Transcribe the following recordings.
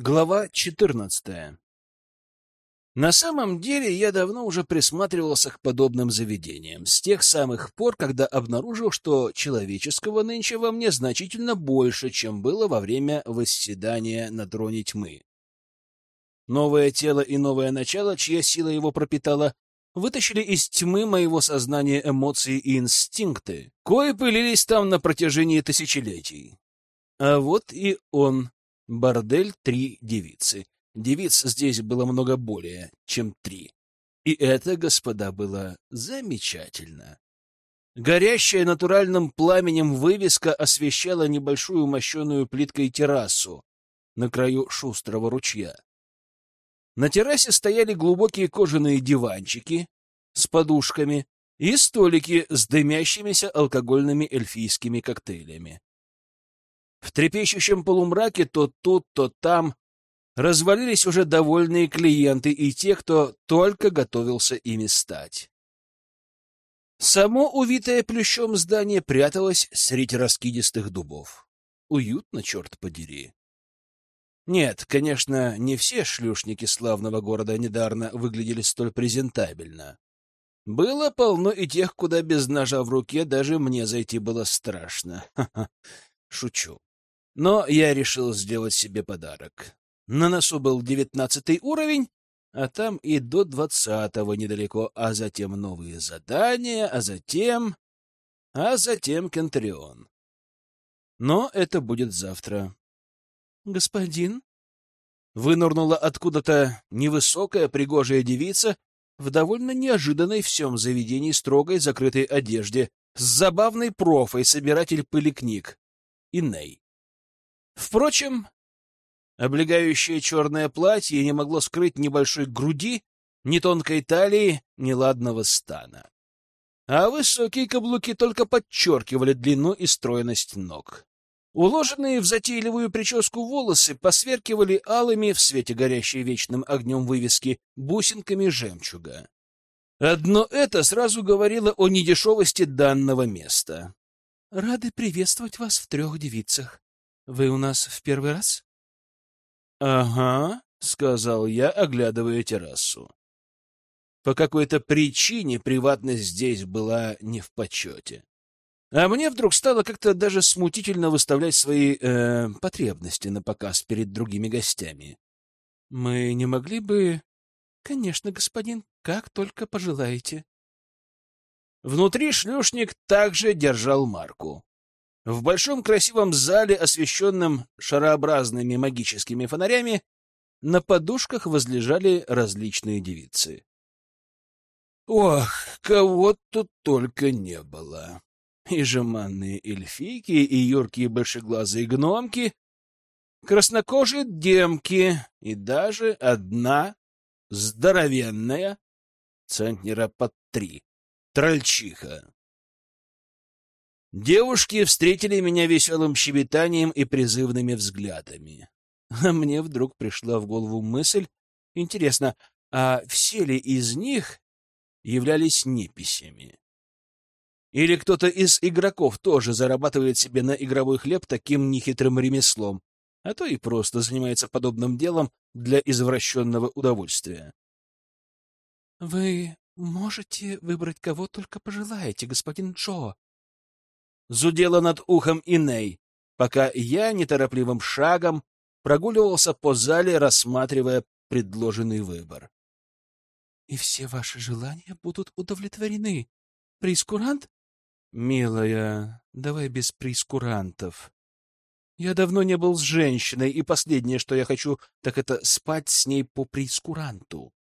Глава 14. На самом деле, я давно уже присматривался к подобным заведениям, с тех самых пор, когда обнаружил, что человеческого нынче во мне значительно больше, чем было во время восседания на троне тьмы. Новое тело и новое начало, чья сила его пропитала, вытащили из тьмы моего сознания эмоции и инстинкты, кои пылились там на протяжении тысячелетий. А вот и он, Бордель три девицы. Девиц здесь было много более, чем три. И это, господа, было замечательно. Горящая натуральным пламенем вывеска освещала небольшую мощеную плиткой террасу на краю шустрого ручья. На террасе стояли глубокие кожаные диванчики с подушками и столики с дымящимися алкогольными эльфийскими коктейлями. В трепещущем полумраке то тут, то там развалились уже довольные клиенты и те, кто только готовился ими стать. Само увитое плющом здание пряталось среди раскидистых дубов. Уютно, черт подери. Нет, конечно, не все шлюшники славного города недарно выглядели столь презентабельно. Было полно и тех, куда без ножа в руке даже мне зайти было страшно. Ха -ха. Шучу. Но я решил сделать себе подарок. На носу был девятнадцатый уровень, а там и до двадцатого недалеко, а затем новые задания, а затем... а затем Кентрион. Но это будет завтра. «Господин?» Вынырнула откуда-то невысокая пригожая девица в довольно неожиданной всем заведении строгой закрытой одежде с забавной профой собиратель пыли книг. Иней. Впрочем, облегающее черное платье не могло скрыть ни большой груди, ни тонкой талии, ни ладного стана. А высокие каблуки только подчеркивали длину и стройность ног. Уложенные в затейливую прическу волосы посверкивали алыми в свете горящей вечным огнем вывески бусинками жемчуга. Одно это сразу говорило о недешевости данного места. — Рады приветствовать вас в трех девицах. Вы у нас в первый раз? — Ага, — сказал я, оглядывая террасу. По какой-то причине приватность здесь была не в почете. А мне вдруг стало как-то даже смутительно выставлять свои э, потребности на показ перед другими гостями. — Мы не могли бы... — Конечно, господин, как только пожелаете. Внутри шлюшник также держал марку. В большом красивом зале, освещенном шарообразными магическими фонарями, на подушках возлежали различные девицы. Ох, кого тут только не было. И жеманные эльфийки, и юркие большеглазые гномки, краснокожие демки, и даже одна здоровенная, центнера под три, трольчиха. Девушки встретили меня веселым щебетанием и призывными взглядами. А мне вдруг пришла в голову мысль, интересно, а все ли из них являлись неписями? Или кто-то из игроков тоже зарабатывает себе на игровой хлеб таким нехитрым ремеслом, а то и просто занимается подобным делом для извращенного удовольствия? — Вы можете выбрать кого только пожелаете, господин Джо, зудела над ухом Иней, пока я неторопливым шагом прогуливался по зале, рассматривая предложенный выбор. — И все ваши желания будут удовлетворены. Прискурант? — Милая, давай без прискурантов. Я давно не был с женщиной, и последнее, что я хочу, так это спать с ней по прискуранту.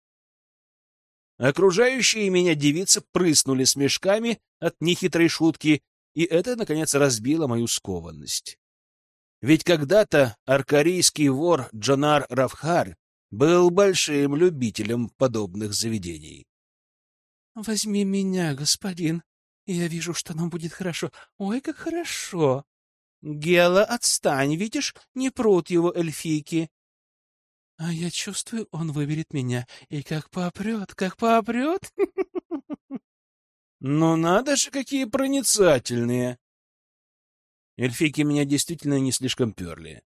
Окружающие меня девицы прыснули смешками от нехитрой шутки и это, наконец, разбило мою скованность. Ведь когда-то аркарийский вор Джонар Равхар был большим любителем подобных заведений. — Возьми меня, господин. Я вижу, что нам будет хорошо. Ой, как хорошо. Гела, отстань, видишь, не прут его эльфийки. А я чувствую, он выберет меня. И как попрет, как попрет. Но надо же, какие проницательные! Эльфийки меня действительно не слишком перли.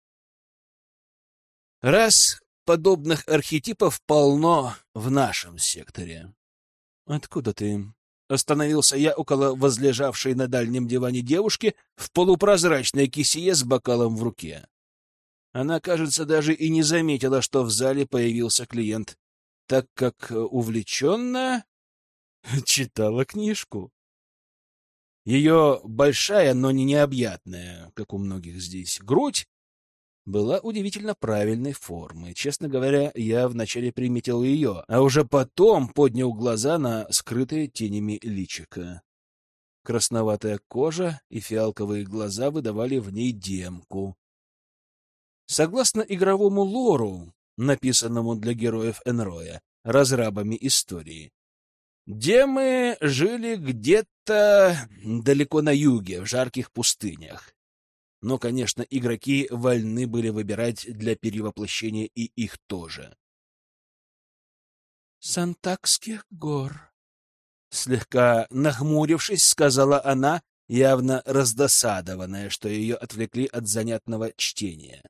Раз подобных архетипов полно в нашем секторе. Откуда ты? Остановился я около возлежавшей на дальнем диване девушки в полупрозрачной кисее с бокалом в руке. Она, кажется, даже и не заметила, что в зале появился клиент, так как увлеченно читала книжку. Ее большая, но не необъятная, как у многих здесь, грудь была удивительно правильной формы. Честно говоря, я вначале приметил ее, а уже потом поднял глаза на скрытые тенями личика. Красноватая кожа и фиалковые глаза выдавали в ней демку. Согласно игровому лору, написанному для героев Энроя, разрабами истории, демы жили где-то далеко на юге, в жарких пустынях. Но, конечно, игроки вольны были выбирать для перевоплощения и их тоже. «Сантакских гор», — слегка нахмурившись, сказала она, явно раздосадованная, что ее отвлекли от занятного чтения.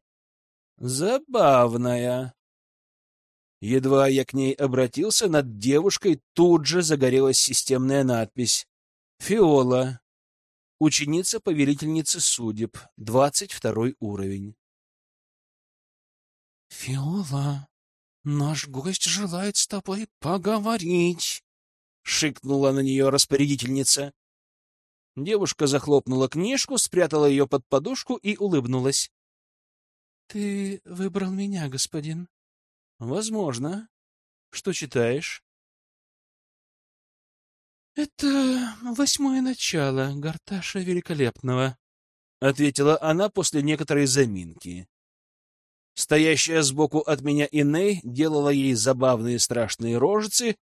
«Забавная». Едва я к ней обратился, над девушкой тут же загорелась системная надпись «Фиола, Ученица повелительницы судеб, двадцать второй уровень. — Фиола, наш гость желает с тобой поговорить, — шикнула на нее распорядительница. Девушка захлопнула книжку, спрятала ее под подушку и улыбнулась. — Ты выбрал меня, господин? — Возможно. Что читаешь? «Это восьмое начало Гарташа Великолепного», — ответила она после некоторой заминки. Стоящая сбоку от меня Иней делала ей забавные страшные рожицы,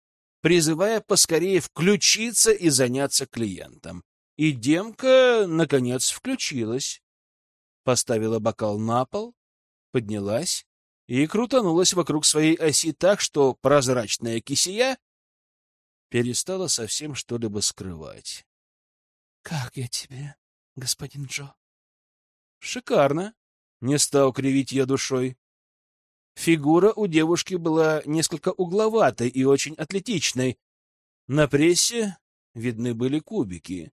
призывая поскорее включиться и заняться клиентом. И Демка, наконец, включилась. Поставила бокал на пол, поднялась и крутанулась вокруг своей оси так, что прозрачная кисия перестала совсем что-либо скрывать. — Как я тебе, господин Джо? — Шикарно. Не стал кривить я душой. Фигура у девушки была несколько угловатой и очень атлетичной. На прессе видны были кубики,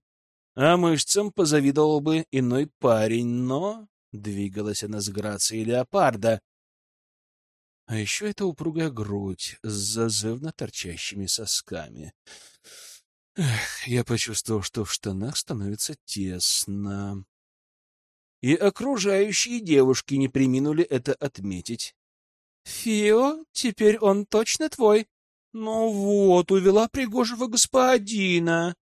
а мышцам позавидовал бы иной парень, но двигалась она с грацией леопарда, а еще это упругая грудь с зазывно торчащими сосками. Эх, я почувствовал, что в штанах становится тесно. И окружающие девушки не приминули это отметить. — Фио, теперь он точно твой? Ну вот, увела пригожего господина.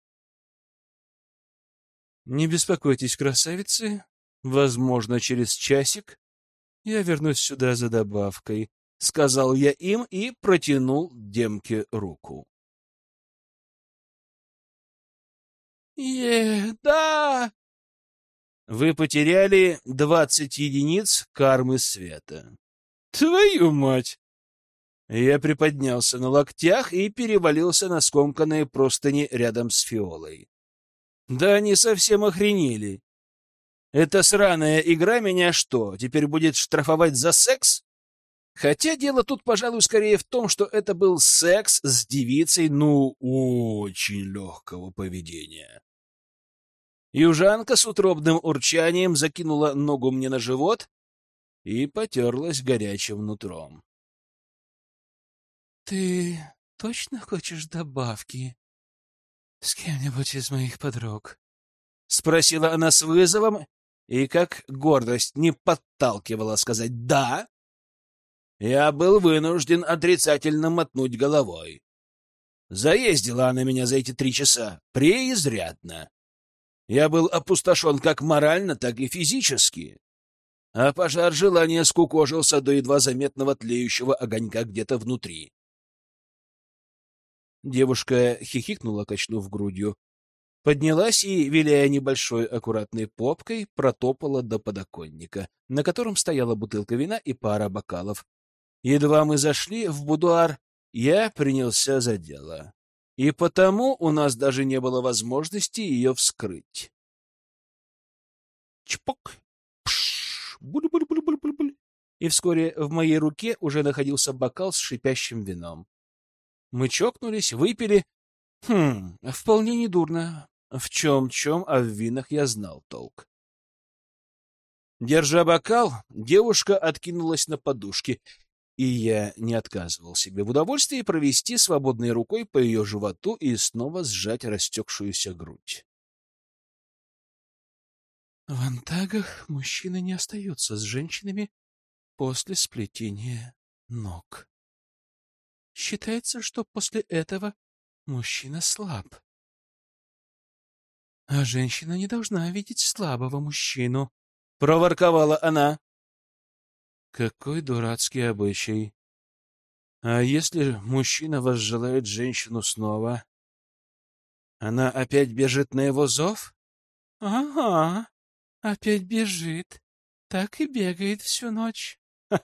Не беспокойтесь, красавицы. Возможно, через часик я вернусь сюда за добавкой. — сказал я им и протянул Демке руку. «Е-да!» Вы потеряли двадцать единиц кармы света. Твою мать! Я приподнялся на локтях и перевалился на скомканные простыни рядом с фиолой. Да они совсем охренели. Эта сраная игра меня что, теперь будет штрафовать за секс? Хотя дело тут, пожалуй, скорее в том, что это был секс с девицей, ну, очень легкого поведения. Южанка с утробным урчанием закинула ногу мне на живот и потерлась горячим нутром. — Ты точно хочешь добавки с кем-нибудь из моих подруг? — спросила она с вызовом, и как гордость не подталкивала сказать «да», я был вынужден отрицательно мотнуть головой. Заездила она меня за эти три часа преизрядно. Я был опустошен как морально, так и физически. А пожар желания скукожился до едва заметного тлеющего огонька где-то внутри. Девушка хихикнула, качнув грудью. Поднялась и, виляя небольшой аккуратной попкой, протопала до подоконника, на котором стояла бутылка вина и пара бокалов, Едва мы зашли в будуар, я принялся за дело. И потому у нас даже не было возможности ее вскрыть. Чпок! Пш! Буль-буль-буль-буль-буль! и вскоре в моей руке уже находился бокал с шипящим вином. Мы чокнулись, выпили. Хм, вполне недурно. В чем-чем, а в винах я знал толк. Держа бокал, девушка откинулась на подушке, и я не отказывал себе в удовольствии провести свободной рукой по ее животу и снова сжать растекшуюся грудь. В антагах мужчины не остаются с женщинами после сплетения ног. Считается, что после этого мужчина слаб. А женщина не должна видеть слабого мужчину, — проворковала она. Какой дурацкий обычай. А если мужчина возжелает женщину снова? Она опять бежит на его зов? Ага, опять бежит. Так и бегает всю ночь.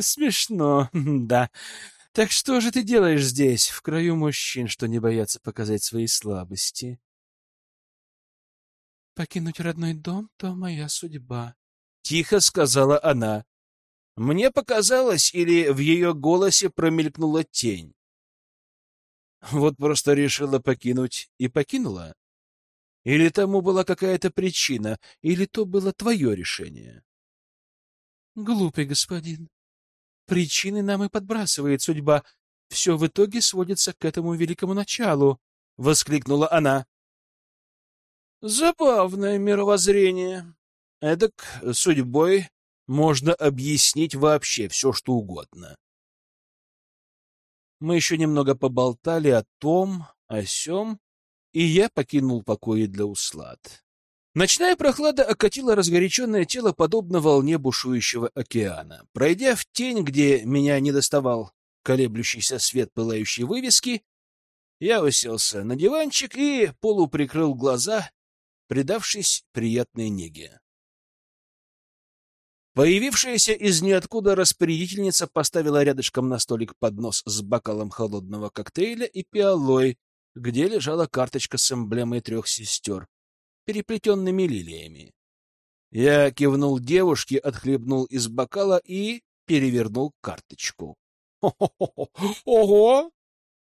Смешно, да. Так что же ты делаешь здесь, в краю мужчин, что не боятся показать свои слабости? Покинуть родной дом — то моя судьба, — тихо сказала она. Мне показалось, или в ее голосе промелькнула тень. Вот просто решила покинуть и покинула? Или тому была какая-то причина, или то было твое решение? Глупый господин. Причины нам и подбрасывает судьба. Все в итоге сводится к этому великому началу, — воскликнула она. Забавное мировоззрение. Эдак судьбой можно объяснить вообще все, что угодно. Мы еще немного поболтали о том, о сём, и я покинул покои для услад. Ночная прохлада окатила разгоряченное тело, подобно волне бушующего океана. Пройдя в тень, где меня не доставал колеблющийся свет пылающей вывески, я уселся на диванчик и полуприкрыл глаза, предавшись приятной неге. Появившаяся из ниоткуда распорядительница поставила рядышком на столик поднос с бокалом холодного коктейля и пиалой, где лежала карточка с эмблемой трех сестер переплетенными лилиями. Я кивнул девушке, отхлебнул из бокала и перевернул карточку. Ого!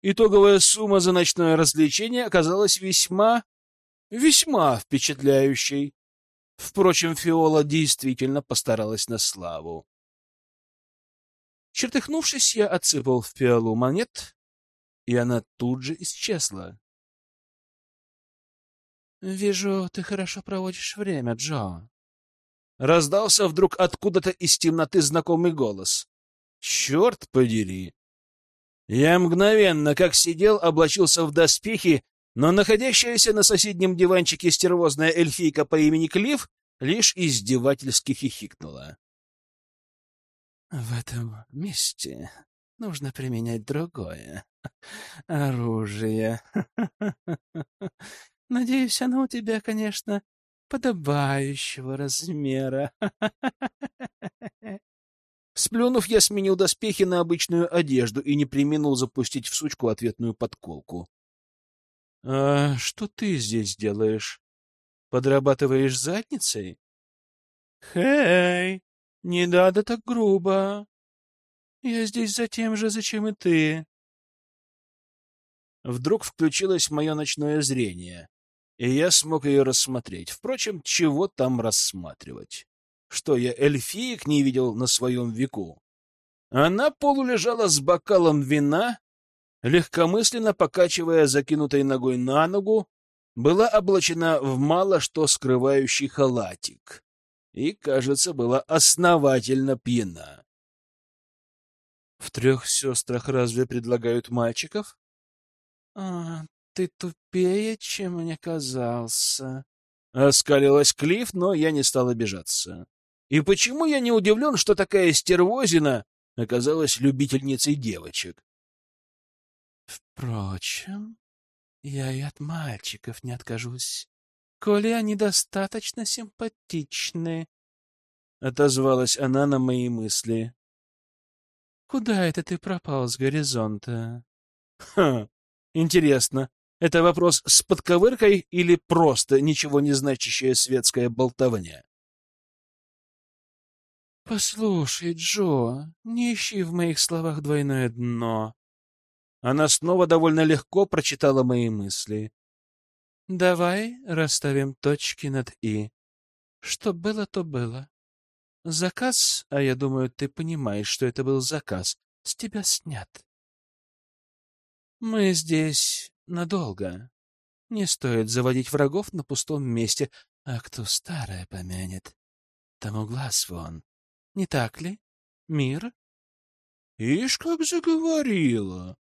Итоговая сумма за ночное развлечение оказалась весьма, весьма впечатляющей. Впрочем, Фиола действительно постаралась на славу. Чертыхнувшись, я отсыпал в пиалу монет, и она тут же исчезла. «Вижу, ты хорошо проводишь время, Джо». Раздался вдруг откуда-то из темноты знакомый голос. «Черт подери!» Я мгновенно, как сидел, облачился в доспехи, но находящаяся на соседнем диванчике стервозная эльфийка по имени Клифф лишь издевательски хихикнула. «В этом месте нужно применять другое оружие. Надеюсь, оно у тебя, конечно, подобающего размера. Сплюнув, я сменил доспехи на обычную одежду и не применил запустить в сучку ответную подколку. — А что ты здесь делаешь? Подрабатываешь задницей? — Хей, не надо так грубо. Я здесь за тем же, зачем и ты. Вдруг включилось мое ночное зрение и я смог ее рассмотреть. Впрочем, чего там рассматривать? Что, я эльфиек не видел на своем веку? Она полулежала с бокалом вина, легкомысленно покачивая закинутой ногой на ногу, была облачена в мало что скрывающий халатик и, кажется, была основательно пьяна. В трех сестрах разве предлагают мальчиков? А, ты тупее, чем мне казался. Оскалилась Клифф, но я не стал обижаться. И почему я не удивлен, что такая стервозина оказалась любительницей девочек? Впрочем, я и от мальчиков не откажусь, коли они достаточно симпатичны. Отозвалась она на мои мысли. Куда это ты пропал с горизонта? Ха, интересно, это вопрос с подковыркой или просто ничего не значащая светская болтовня? Послушай, Джо, не ищи в моих словах двойное дно. Она снова довольно легко прочитала мои мысли. Давай расставим точки над «и». Что было, то было. Заказ, а я думаю, ты понимаешь, что это был заказ, с тебя снят. Мы здесь надолго. Не стоит заводить врагов на пустом месте, а кто старое помянет, тому глаз вон. Не так ли, мир? Ишь, как заговорила!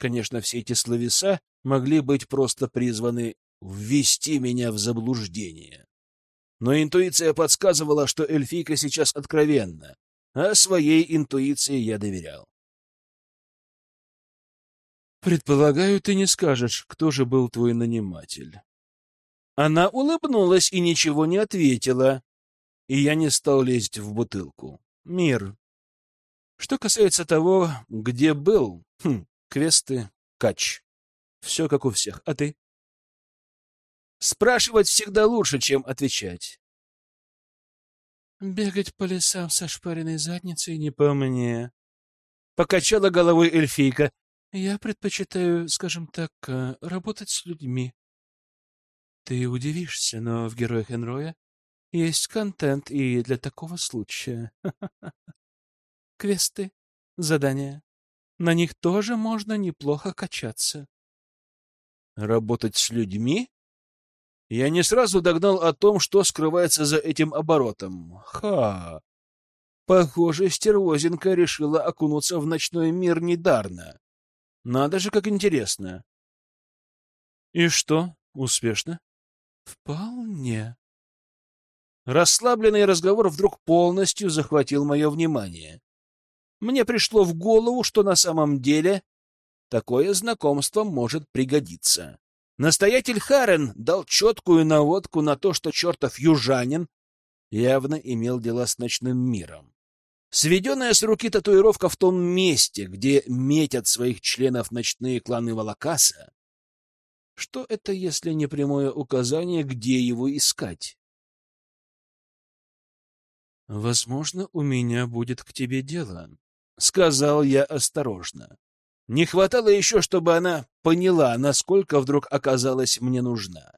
Конечно, все эти словеса могли быть просто призваны ввести меня в заблуждение. Но интуиция подсказывала, что эльфийка сейчас откровенна, а своей интуиции я доверял. «Предполагаю, ты не скажешь, кто же был твой наниматель». Она улыбнулась и ничего не ответила, и я не стал лезть в бутылку. Мир. Что касается того, где был, хм, квесты, кач. Все как у всех. А ты? Спрашивать всегда лучше, чем отвечать. Бегать по лесам со шпаренной задницей не по мне. Покачала головой эльфийка. Я предпочитаю, скажем так, э, работать с людьми. Ты удивишься, но в героях Энроя есть контент и для такого случая. Квесты, задания. На них тоже можно неплохо качаться. Работать с людьми? Я не сразу догнал о том, что скрывается за этим оборотом. Ха! Похоже, стервозинка решила окунуться в ночной мир недарно. Надо же, как интересно. И что, успешно? Вполне. Расслабленный разговор вдруг полностью захватил мое внимание. Мне пришло в голову, что на самом деле такое знакомство может пригодиться. Настоятель Харен дал четкую наводку на то, что чертов южанин явно имел дела с ночным миром. Сведенная с руки татуировка в том месте, где метят своих членов ночные кланы Валакаса. Что это, если не прямое указание, где его искать? «Возможно, у меня будет к тебе дело», — сказал я осторожно. Не хватало еще, чтобы она поняла, насколько вдруг оказалась мне нужна.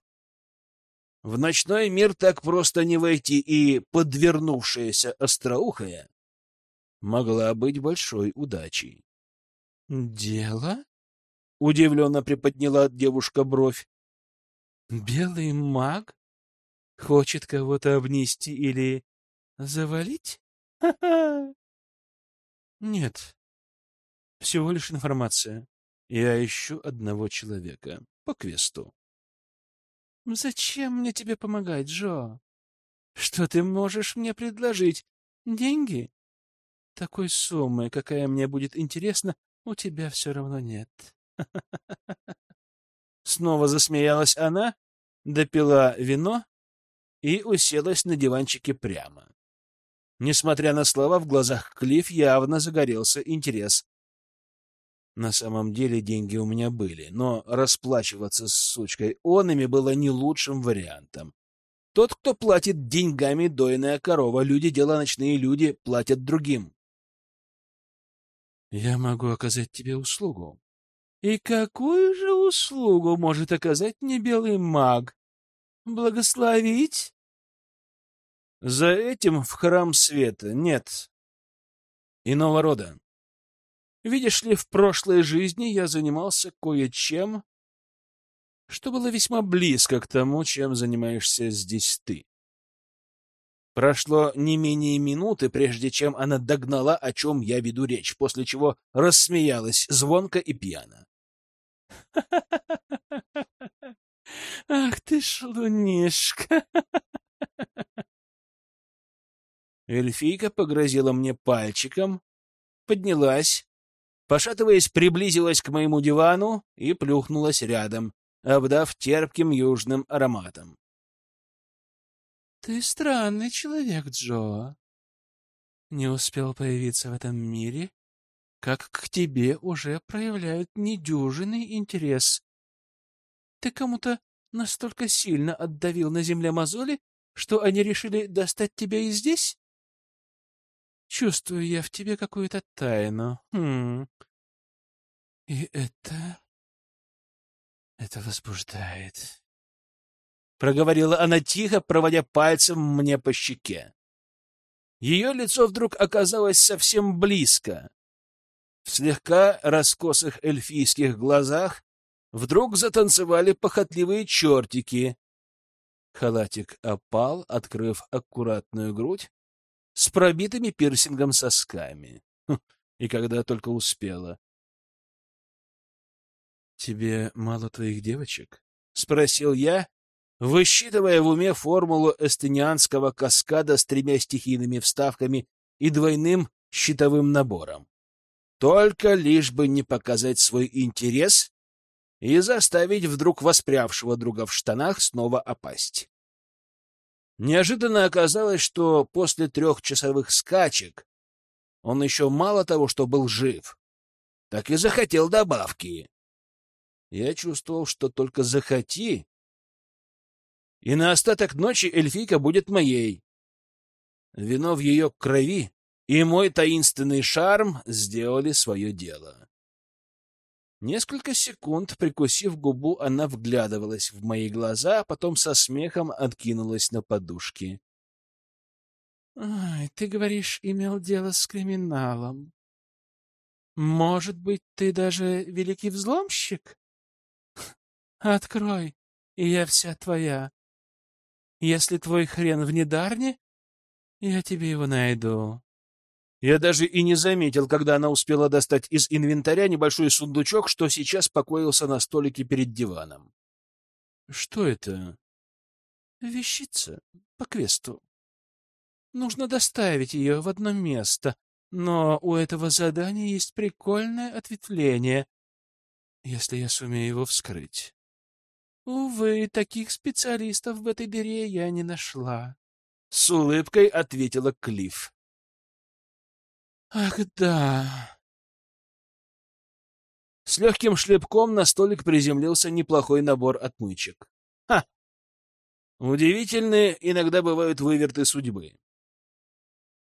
В ночной мир так просто не войти, и подвернувшаяся остроухая могла быть большой удачей. — Дело? — удивленно приподняла девушка бровь. — Белый маг? Хочет кого-то обнести или завалить? Ха-ха! Нет, всего лишь информация. Я ищу одного человека по квесту. Зачем мне тебе помогать, Джо? Что ты можешь мне предложить? Деньги? Такой суммы, какая мне будет интересна, у тебя все равно нет. Снова засмеялась она, допила вино и уселась на диванчике прямо. Несмотря на слова, в глазах Клифф явно загорелся интерес. На самом деле деньги у меня были, но расплачиваться с сучкой онами было не лучшим вариантом. Тот, кто платит деньгами, дойная корова. Люди, дела ночные люди, платят другим. Я могу оказать тебе услугу. И какую же услугу может оказать мне белый маг? Благословить? За этим в храм света нет. Иного рода. Видишь ли, в прошлой жизни я занимался кое-чем, что было весьма близко к тому, чем занимаешься здесь ты. Прошло не менее минуты, прежде чем она догнала, о чем я веду речь, после чего рассмеялась звонко и пьяно. «Ах ты шлунишка!» Эльфийка погрозила мне пальчиком, поднялась, Пошатываясь, приблизилась к моему дивану и плюхнулась рядом, обдав терпким южным ароматом. — Ты странный человек, Джо. Не успел появиться в этом мире, как к тебе уже проявляют недюжинный интерес. Ты кому-то настолько сильно отдавил на земле мозоли, что они решили достать тебя и здесь? Чувствую я в тебе какую-то тайну. Хм. И это... Это возбуждает. Проговорила она тихо, проводя пальцем мне по щеке. Ее лицо вдруг оказалось совсем близко. В слегка раскосых эльфийских глазах вдруг затанцевали похотливые чертики. Халатик опал, открыв аккуратную грудь с пробитыми пирсингом сосками. Хм, и когда только успела. «Тебе мало твоих девочек?» — спросил я, высчитывая в уме формулу эстенианского каскада с тремя стихийными вставками и двойным щитовым набором. Только лишь бы не показать свой интерес и заставить вдруг воспрявшего друга в штанах снова опасть. Неожиданно оказалось, что после трехчасовых скачек он еще мало того, что был жив, так и захотел добавки. Я чувствовал, что только захоти, и на остаток ночи эльфийка будет моей. Вино в ее крови и мой таинственный шарм сделали свое дело. Несколько секунд, прикусив губу, она вглядывалась в мои глаза, а потом со смехом откинулась на подушки. — Ай, ты говоришь, имел дело с криминалом. Может быть, ты даже великий взломщик? Открой, и я вся твоя. Если твой хрен в недарне, я тебе его найду. Я даже и не заметил, когда она успела достать из инвентаря небольшой сундучок, что сейчас покоился на столике перед диваном. Что это? Вещица по квесту. Нужно доставить ее в одно место, но у этого задания есть прикольное ответвление, если я сумею его вскрыть. Увы, таких специалистов в этой дыре я не нашла. С улыбкой ответила Клифф. Ах, да. С легким шлепком на столик приземлился неплохой набор отмычек. Ха! Удивительные иногда бывают выверты судьбы.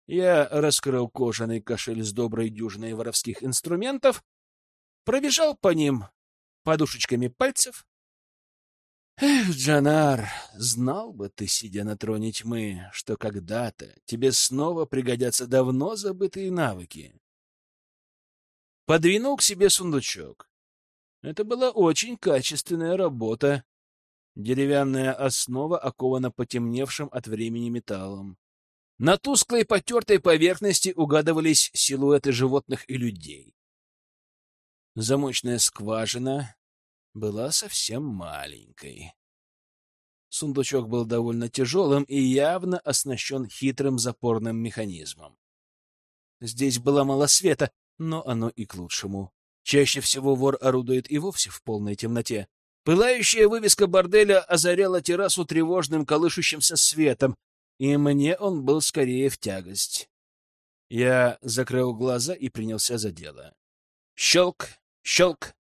Я раскрыл кожаный кошель с доброй дюжиной воровских инструментов, пробежал по ним подушечками пальцев, Эх, Джанар, знал бы ты, сидя на троне тьмы, что когда-то тебе снова пригодятся давно забытые навыки. Подвинул к себе сундучок. Это была очень качественная работа. Деревянная основа окована потемневшим от времени металлом. На тусклой потертой поверхности угадывались силуэты животных и людей. Замочная скважина была совсем маленькой. Сундучок был довольно тяжелым и явно оснащен хитрым запорным механизмом. Здесь было мало света, но оно и к лучшему. Чаще всего вор орудует и вовсе в полной темноте. Пылающая вывеска борделя озаряла террасу тревожным колышущимся светом, и мне он был скорее в тягость. Я закрыл глаза и принялся за дело. Щелк, щелк,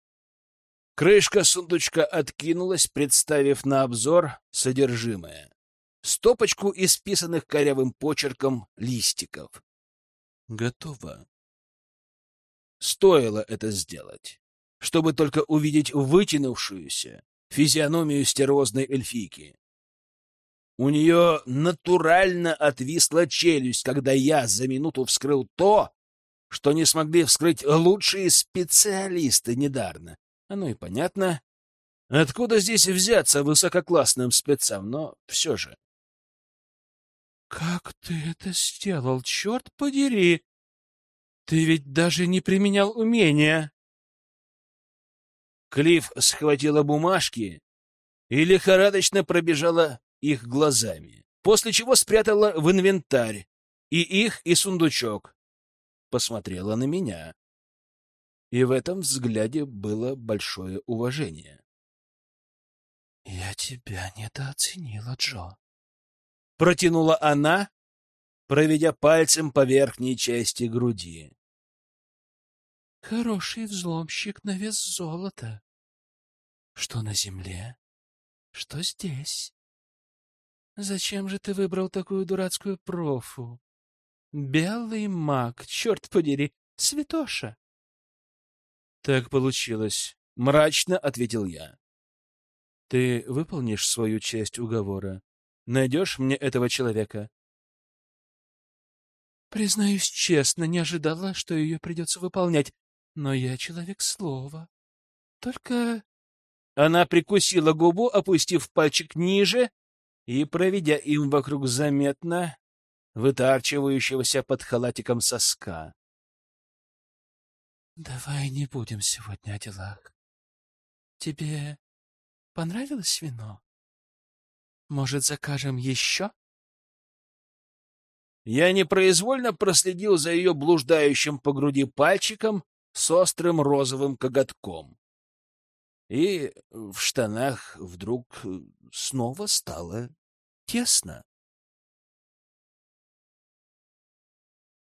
Крышка сундучка откинулась, представив на обзор содержимое. Стопочку исписанных корявым почерком листиков. Готово. Стоило это сделать, чтобы только увидеть вытянувшуюся физиономию стервозной эльфийки. У нее натурально отвисла челюсть, когда я за минуту вскрыл то, что не смогли вскрыть лучшие специалисты недарно. Оно и понятно. Откуда здесь взяться высококлассным спецам, но все же. «Как ты это сделал, черт подери! Ты ведь даже не применял умения!» Клифф схватила бумажки и лихорадочно пробежала их глазами, после чего спрятала в инвентарь и их, и сундучок. Посмотрела на меня и в этом взгляде было большое уважение. «Я тебя недооценила, Джо», — протянула она, проведя пальцем по верхней части груди. «Хороший взломщик на вес золота. Что на земле, что здесь. Зачем же ты выбрал такую дурацкую профу? Белый маг, черт подери, святоша. Так получилось, мрачно ответил я. Ты выполнишь свою часть уговора. Найдешь мне этого человека. Признаюсь честно, не ожидала, что ее придется выполнять, но я человек слова. Только... Она прикусила губу, опустив пальчик ниже и проведя им вокруг заметно вытарчивающегося под халатиком соска. — Давай не будем сегодня о делах. Тебе понравилось вино? Может, закажем еще? Я непроизвольно проследил за ее блуждающим по груди пальчиком с острым розовым коготком. И в штанах вдруг снова стало тесно.